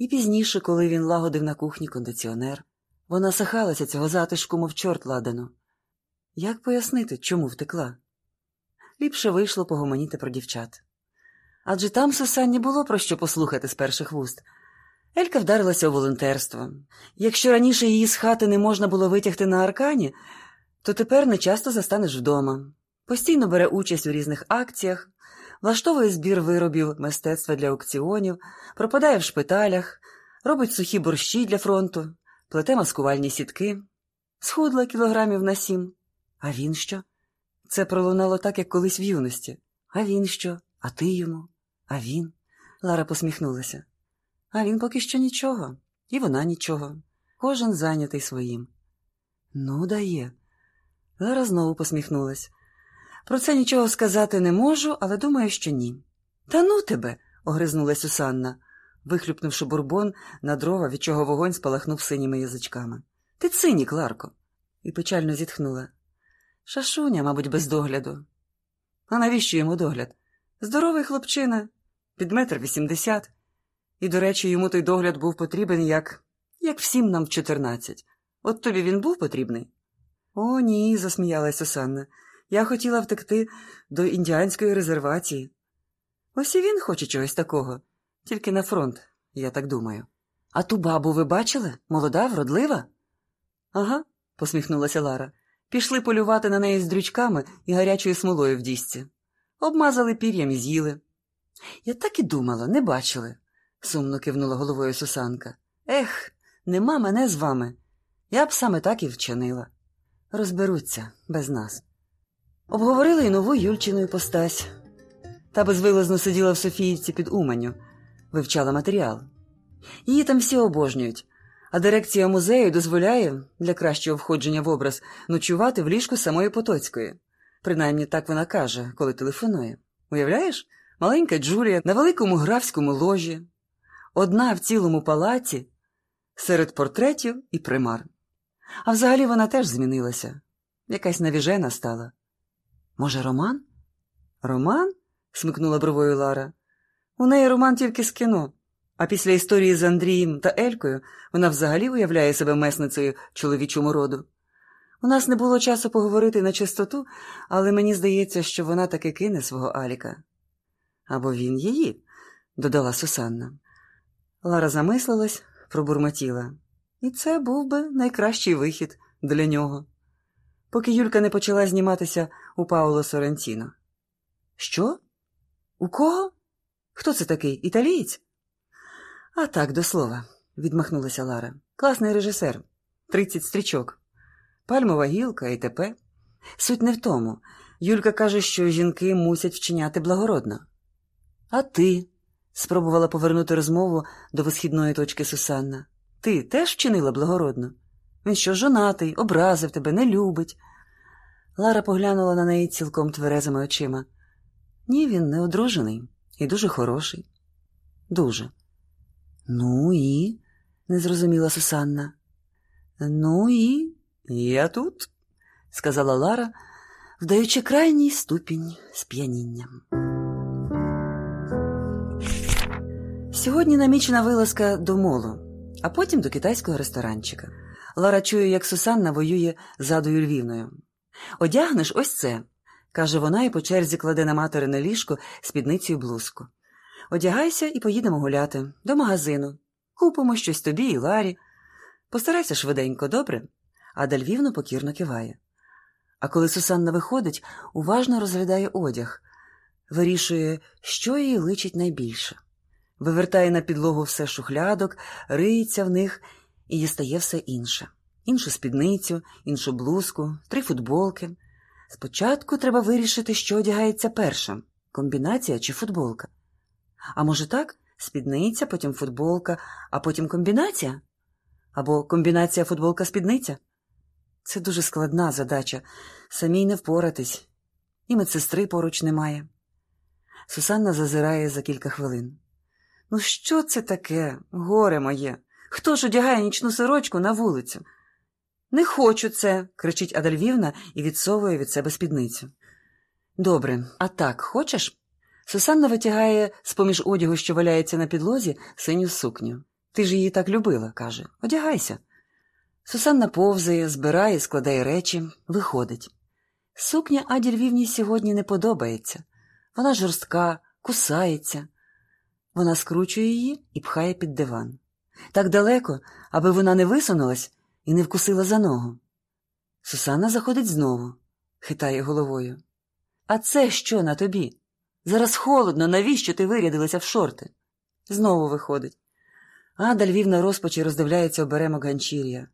І пізніше, коли він лагодив на кухні кондиціонер, вона сахалася цього затишку, мов чорт ладану. Як пояснити, чому втекла? Ліпше вийшло погомоніти про дівчат. Адже там Сусанні було про що послухати з перших вуст. Елька вдарилася у волонтерство. Якщо раніше її з хати не можна було витягти на аркані, то тепер не часто застанеш вдома. Постійно бере участь у різних акціях, влаштовує збір виробів мистецтва для аукціонів, пропадає в шпиталях, робить сухі борщі для фронту, плете маскувальні сітки, схудла кілограмів на сім. А він що? Це пролунало так, як колись в юності. А він що? А ти йому? А він? Лара посміхнулася. А він поки що нічого, і вона нічого. Кожен зайнятий своїм. Ну, дає. Лара знову посміхнулась. Про це нічого сказати не можу, але думаю, що ні. Та ну тебе, огризнулась Сусанна, вихлюпнувши бурбон на дрова, від чого вогонь спалахнув синіми язичками. Ти цинік, Ларко, і печально зітхнула. Шашуня, мабуть, без догляду. А навіщо йому догляд? Здоровий хлопчина, під метр вісімдесят. І, до речі, йому той догляд був потрібен, як як всім нам в чотирнадцять. От тобі він був потрібний? О, ні, засміялась Осанна. Я хотіла втекти до індіанської резервації. Ось і він хоче чогось такого, тільки на фронт, я так думаю. А ту бабу ви бачили? Молода, вродлива? Ага, посміхнулася Лара. Пішли полювати на неї з дрючками і гарячою смолою в дісці. Обмазали пір'ям і з'їли. Я так і думала, не бачили, сумно кивнула головою Сусанка. Ех, нема мене з вами. Я б саме так і вчинила. Розберуться без нас. Обговорили й нову Юльчину іпостась. Та безвилазно сиділа в Софіївці під Уманню, вивчала матеріал. Її там всі обожнюють, а дирекція музею дозволяє для кращого входження в образ ночувати в ліжку самої Потоцької. Принаймні так вона каже, коли телефонує. Уявляєш? Маленька Джулія на великому графському ложі, одна в цілому палаці, серед портретів і примар. А взагалі вона теж змінилася, якась навіжена стала. Може, роман? Роман? смикнула бровою Лара. У неї роман тільки з кіно, а після історії з Андрієм та Елькою вона взагалі уявляє себе месницею чоловічому роду. У нас не було часу поговорити на чистоту, але мені здається, що вона таки кине свого Аліка. Або він її, додала Сусанна. Лара замислилась, пробурмотіла. І це був би найкращий вихід для нього. Поки Юлька не почала зніматися у Пауло Сорентіно. Що? У кого? Хто це такий? Італієць? А так, до слова, відмахнулася Лара. Класний режисер, тридцять стрічок. Пальмова гілка і т.п. Суть не в тому. Юлька каже, що жінки мусять вчиняти благородно. А ти? спробувала повернути розмову до висхідної точки Сусанна. Ти теж вчинила благородно? Він що, жонатий, образив тебе, не любить. Лара поглянула на неї цілком тверезими очима. Ні, він не одружений і дуже хороший. Дуже. Ну і? не зрозуміла Сусанна. Ну і я тут, сказала Лара, вдаючи крайній ступінь сп'яніння. Сьогодні намічена вилазка до молу, а потім до китайського ресторанчика. Лара чує, як Сусанна воює задою Львівною. Одягнеш ось це, каже вона і по черзі кладе на материне ліжко спідницю блузку. Одягайся і поїдемо гуляти до магазину. Купимо щось тобі і Ларі. Постарайся швиденько, добре? Ада Львівна покірно киває. А коли Сусанна виходить, уважно розглядає одяг, вирішує, що їй личить найбільше. Вивертає на підлогу все шухлядок, риється в них і дістає все інше іншу спідницю, іншу блузку, три футболки. Спочатку треба вирішити, що одягається першим комбінація чи футболка. А може так, спідниця, потім футболка, а потім комбінація? Або комбінація футболка-спідниця? Це дуже складна задача, самій не впоратись, і медсестри поруч немає. Сусанна зазирає за кілька хвилин. Ну, що це таке, горе моє? Хто ж одягає нічну сорочку на вулицю? Не хочу це, кричить Адальвівна і відсовує від себе спідницю. Добре, а так хочеш? Сусанна витягає з поміж одягу, що валяється на підлозі, синю сукню. Ти ж її так любила, каже. Одягайся. Сусанна повзає, збирає, складає речі, виходить. Сукня Аді Львівні сьогодні не подобається. Вона жорстка, кусається. Вона скручує її і пхає під диван. Так далеко, аби вона не висунулась і не вкусила за ногу. Сусанна заходить знову, хитає головою. А це що на тобі? Зараз холодно, навіщо ти вирядилася в шорти? Знову виходить. Ада Львівна розпачі роздивляється оберемок ганчір'я.